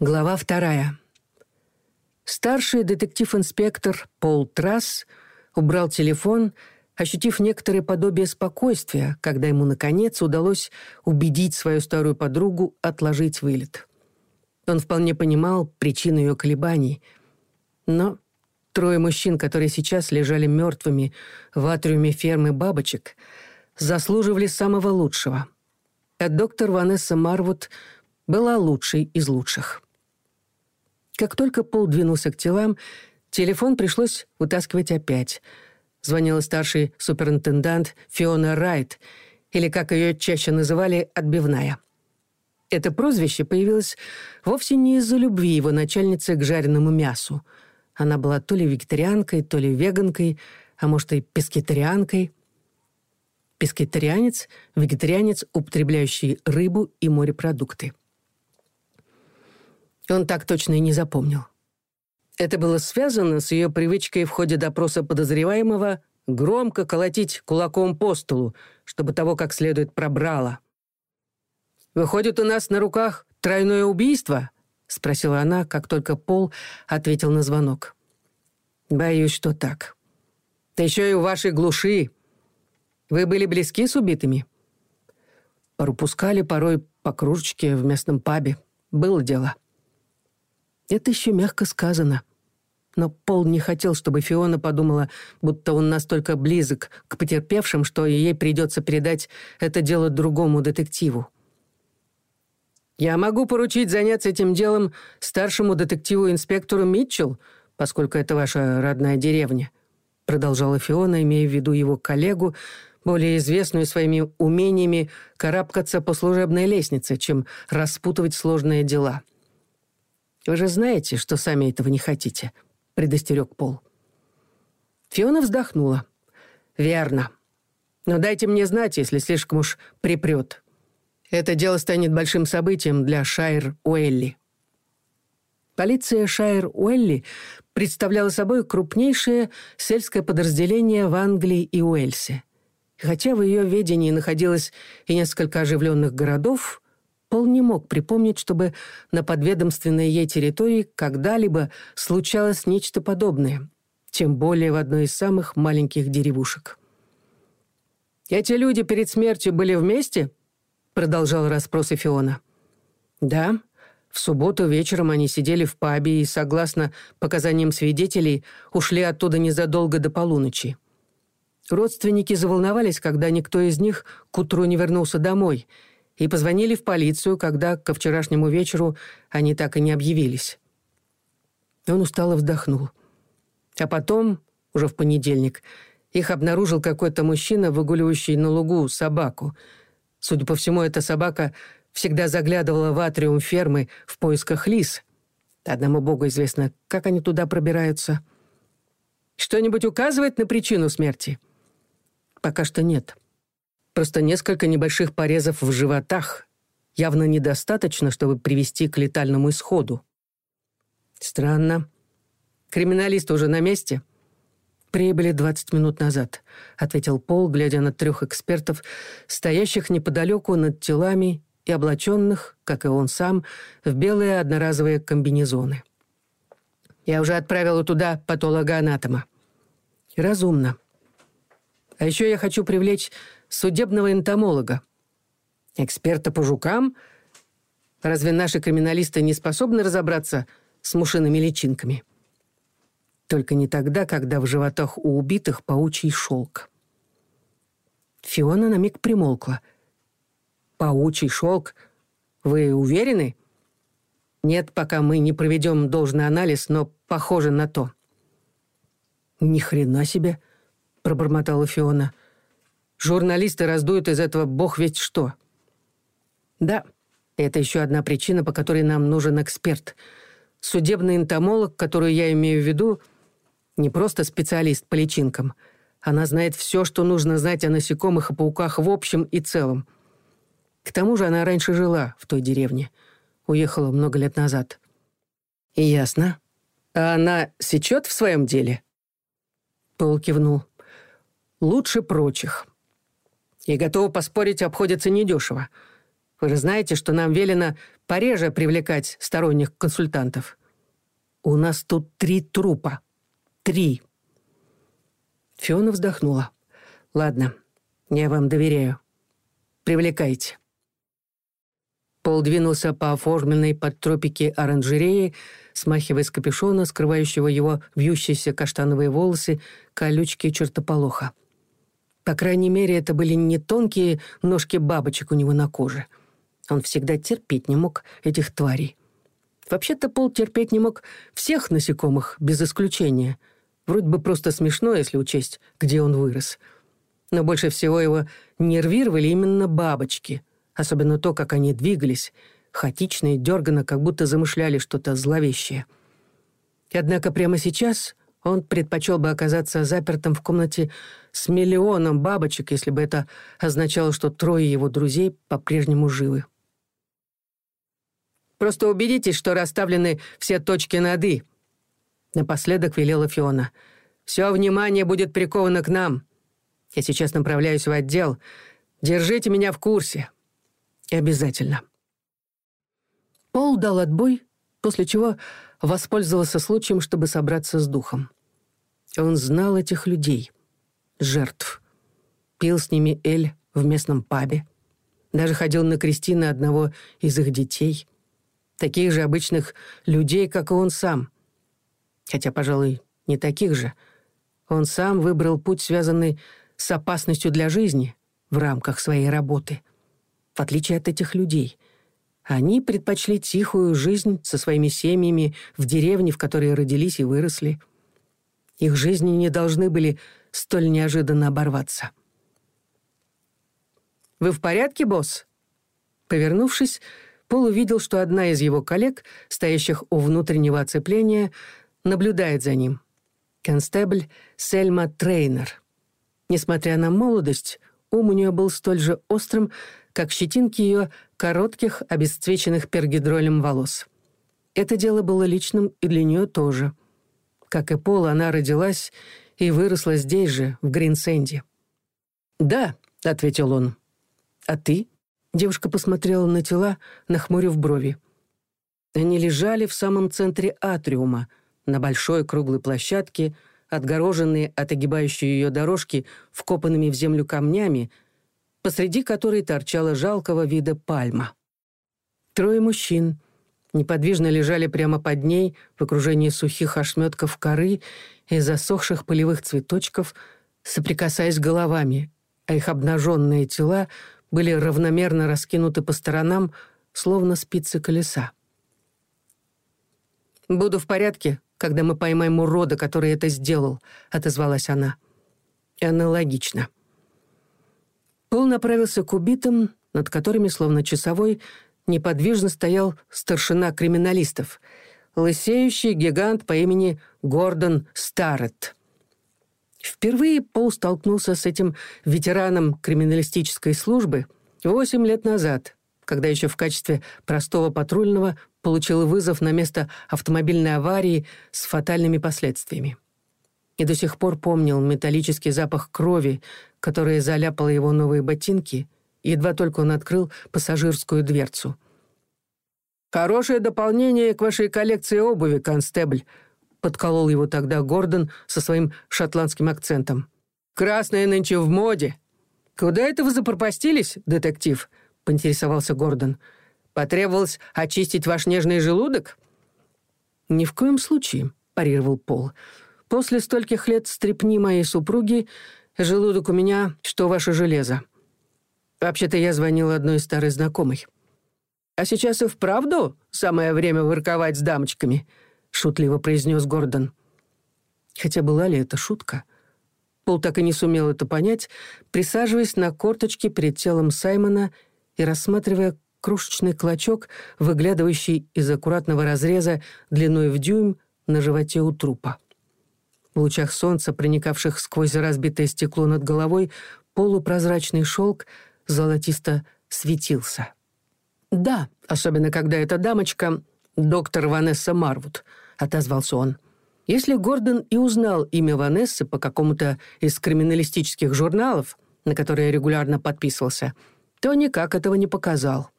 Глава вторая. старший детектив-инспектор Пол Трасс убрал телефон, ощутив некоторое подобие спокойствия, когда ему, наконец, удалось убедить свою старую подругу отложить вылет. Он вполне понимал причину ее колебаний. Но трое мужчин, которые сейчас лежали мертвыми в атриуме фермы бабочек, заслуживали самого лучшего. А доктор Ванесса Марвуд была лучшей из лучших. Как только Пол двинулся к телам, телефон пришлось вытаскивать опять. Звонила старший суперинтендант Фиона Райт, или, как ее чаще называли, «отбивная». Это прозвище появилось вовсе не из-за любви его начальницы к жареному мясу. Она была то ли вегетарианкой, то ли веганкой, а может и пескетарианкой. Пескетарианец — вегетарианец, употребляющий рыбу и морепродукты. Он так точно и не запомнил. Это было связано с ее привычкой в ходе допроса подозреваемого громко колотить кулаком по столу, чтобы того как следует пробрало. «Выходит, у нас на руках тройное убийство?» — спросила она, как только Пол ответил на звонок. «Боюсь, что так. Да еще и в вашей глуши. Вы были близки с убитыми?» «Пропускали порой по кружечке в местном пабе. Было дело». Это еще мягко сказано. Но Пол не хотел, чтобы Фиона подумала, будто он настолько близок к потерпевшим, что ей придется передать это дело другому детективу. «Я могу поручить заняться этим делом старшему детективу-инспектору Митчелл, поскольку это ваша родная деревня», продолжала Фиона, имея в виду его коллегу, более известную своими умениями карабкаться по служебной лестнице, чем распутывать сложные дела. Вы же знаете, что сами этого не хотите», — предостерег Пол. Фиона вздохнула. «Верно. Но дайте мне знать, если слишком уж припрет. Это дело станет большим событием для Шайр Уэлли». Полиция Шайр Уэлли представляла собой крупнейшее сельское подразделение в Англии и Уэльсе. хотя в ее ведении находилось Пол не мог припомнить, чтобы на подведомственной ей территории когда-либо случалось нечто подобное, тем более в одной из самых маленьких деревушек. «Эти люди перед смертью были вместе?» — продолжал расспрос Эфиона. «Да. В субботу вечером они сидели в пабе и, согласно показаниям свидетелей, ушли оттуда незадолго до полуночи. Родственники заволновались, когда никто из них к утру не вернулся домой — и позвонили в полицию, когда ко вчерашнему вечеру они так и не объявились. Он устало вздохнул. А потом, уже в понедельник, их обнаружил какой-то мужчина, выгуливающий на лугу собаку. Судя по всему, эта собака всегда заглядывала в атриум фермы в поисках лис. Одному богу известно, как они туда пробираются. «Что-нибудь указывает на причину смерти?» «Пока что нет» просто несколько небольших порезов в животах. Явно недостаточно, чтобы привести к летальному исходу. Странно. Криминалист уже на месте? «Прибыли 20 минут назад», — ответил Пол, глядя на трех экспертов, стоящих неподалеку над телами и облаченных, как и он сам, в белые одноразовые комбинезоны. «Я уже отправила туда патолога-анатома». «Разумно. А еще я хочу привлечь судебного энтомолога. Эксперта по жукам? Разве наши криминалисты не способны разобраться с мушиными личинками? Только не тогда, когда в животах у убитых паучий шелк. Фиона на миг примолкла. «Паучий шелк? Вы уверены?» «Нет, пока мы не проведем должный анализ, но похоже на то». «Ни хрена себе!» — пробормотала Фиона. журналисты раздуют из этого бог ведь что». «Да, это еще одна причина, по которой нам нужен эксперт. Судебный энтомолог, которую я имею в виду, не просто специалист по личинкам. Она знает все, что нужно знать о насекомых и пауках в общем и целом. К тому же она раньше жила в той деревне. Уехала много лет назад». И «Ясно. А она сечет в своем деле?» Пол кивнул. «Лучше прочих. и готова поспорить, обходится недешево. Вы же знаете, что нам велено пореже привлекать сторонних консультантов. У нас тут три трупа. Три. Фиона вздохнула. Ладно, я вам доверяю. Привлекайте. Пол двинулся по оформленной под тропики оранжереи, смахивая с капюшона, скрывающего его вьющиеся каштановые волосы, По крайней мере, это были не тонкие ножки бабочек у него на коже. Он всегда терпеть не мог этих тварей. Вообще-то Пол терпеть не мог всех насекомых, без исключения. Вроде бы просто смешно, если учесть, где он вырос. Но больше всего его нервировали именно бабочки. Особенно то, как они двигались, хаотично и дёрганно, как будто замышляли что-то зловещее. Однако прямо сейчас он предпочел бы оказаться запертым в комнате с миллионом бабочек, если бы это означало, что трое его друзей по-прежнему живы. «Просто убедитесь, что расставлены все точки над «и»,» — напоследок велела Фиона. «Все внимание будет приковано к нам. Я сейчас направляюсь в отдел. Держите меня в курсе. И обязательно». Пол дал отбой, после чего воспользовался случаем, чтобы собраться с духом. Он знал этих людей, жертв. Пил с ними эль в местном пабе. Даже ходил на крестины одного из их детей. Таких же обычных людей, как и он сам. Хотя, пожалуй, не таких же. Он сам выбрал путь, связанный с опасностью для жизни в рамках своей работы. В отличие от этих людей. Они предпочли тихую жизнь со своими семьями в деревне, в которой родились и выросли. Их жизни не должны были столь неожиданно оборваться. «Вы в порядке, босс?» Повернувшись, Пол увидел, что одна из его коллег, стоящих у внутреннего оцепления, наблюдает за ним. Констебль Сельма Трейнер. Несмотря на молодость, ум у нее был столь же острым, как щетинки ее коротких, обесцвеченных пергидролем волос. Это дело было личным и для нее тоже — как и Пол, она родилась и выросла здесь же, в Гринсенде. «Да», — ответил он. «А ты?» Девушка посмотрела на тела, нахмурив брови. Они лежали в самом центре атриума, на большой круглой площадке, отгороженные от огибающей ее дорожки вкопанными в землю камнями, посреди которой торчала жалкого вида пальма. Трое мужчин неподвижно лежали прямо под ней в окружении сухих ошметков коры и засохших полевых цветочков, соприкасаясь головами, а их обнаженные тела были равномерно раскинуты по сторонам, словно спицы колеса. «Буду в порядке», когда мы поймаем урода, который это сделал», — отозвалась она. «Аналогично». Пол направился к убитым, над которыми, словно часовой, неподвижно стоял старшина криминалистов, лысеющий гигант по имени Гордон Старретт. Впервые Пол столкнулся с этим ветераном криминалистической службы восемь лет назад, когда еще в качестве простого патрульного получил вызов на место автомобильной аварии с фатальными последствиями. И до сих пор помнил металлический запах крови, который заляпало его новые ботинки, едва только он открыл пассажирскую дверцу. «Хорошее дополнение к вашей коллекции обуви, констебль», — подколол его тогда Гордон со своим шотландским акцентом. «Красное нынче в моде. Куда это вы запропастились, детектив?» поинтересовался Гордон. «Потребовалось очистить ваш нежный желудок?» «Ни в коем случае», — парировал Пол. «После стольких лет стрепни моей супруги желудок у меня, что ваше железо. Вообще-то я звонил одной старой знакомой. «А сейчас и вправду самое время ворковать с дамочками», — шутливо произнес Гордон. Хотя была ли это шутка? Пол так и не сумел это понять, присаживаясь на корточки перед телом Саймона и рассматривая крошечный клочок, выглядывающий из аккуратного разреза длиной в дюйм на животе у трупа. В лучах солнца, проникавших сквозь разбитое стекло над головой, полупрозрачный шелк золотисто светился. «Да, особенно когда эта дамочка — доктор Ванесса Марвуд», — отозвался он. Если Гордон и узнал имя Ванессы по какому-то из криминалистических журналов, на которые регулярно подписывался — то никак этого не показал.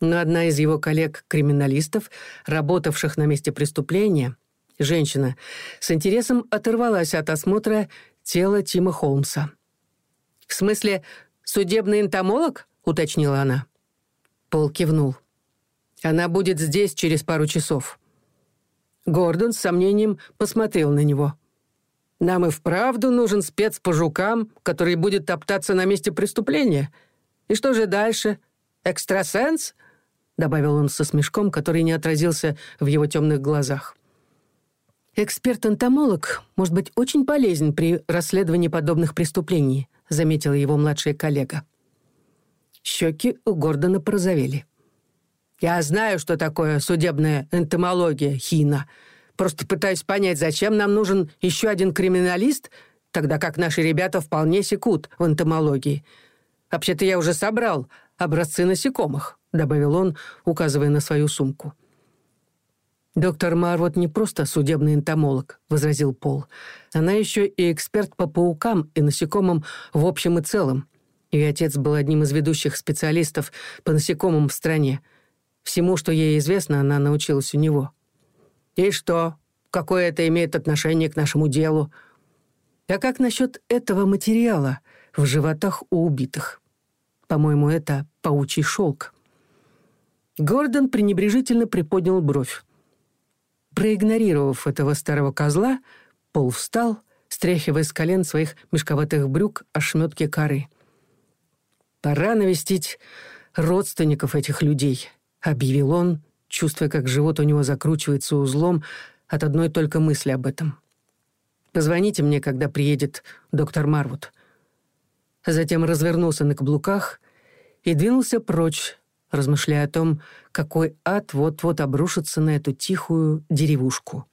Но одна из его коллег-криминалистов, работавших на месте преступления, женщина, с интересом оторвалась от осмотра тела Тима Холмса. «В смысле, судебный энтомолог?» — уточнила она. Пол кивнул. «Она будет здесь через пару часов». Гордон с сомнением посмотрел на него. «Нам и вправду нужен спец по жукам, который будет топтаться на месте преступления», И что же дальше? Экстрасенс?» добавил он со смешком, который не отразился в его темных глазах. «Эксперт-энтомолог может быть очень полезен при расследовании подобных преступлений», заметила его младшая коллега. Щеки у Гордона порозовели. «Я знаю, что такое судебная энтомология, Хина. Просто пытаюсь понять, зачем нам нужен еще один криминалист, тогда как наши ребята вполне секут в энтомологии. Вообще-то я уже собрал образцы насекомых», добавил он, указывая на свою сумку. «Доктор Марвот не просто судебный энтомолог», — возразил Пол. «Она еще и эксперт по паукам и насекомым в общем и целом. Ее отец был одним из ведущих специалистов по насекомым в стране. Всему, что ей известно, она научилась у него». «И что? Какое это имеет отношение к нашему делу?» «А как насчет этого материала в животах у убитых? по-моему, это паучий шелк. Гордон пренебрежительно приподнял бровь. Проигнорировав этого старого козла, Пол встал, стряхивая с колен своих мешковатых брюк ошметки коры. «Пора навестить родственников этих людей», — объявил он, чувствуя, как живот у него закручивается узлом от одной только мысли об этом. «Позвоните мне, когда приедет доктор Марвуд. Затем развернулся на каблуках и двинулся прочь, размышляя о том, какой ад вот-вот обрушится на эту тихую деревушку.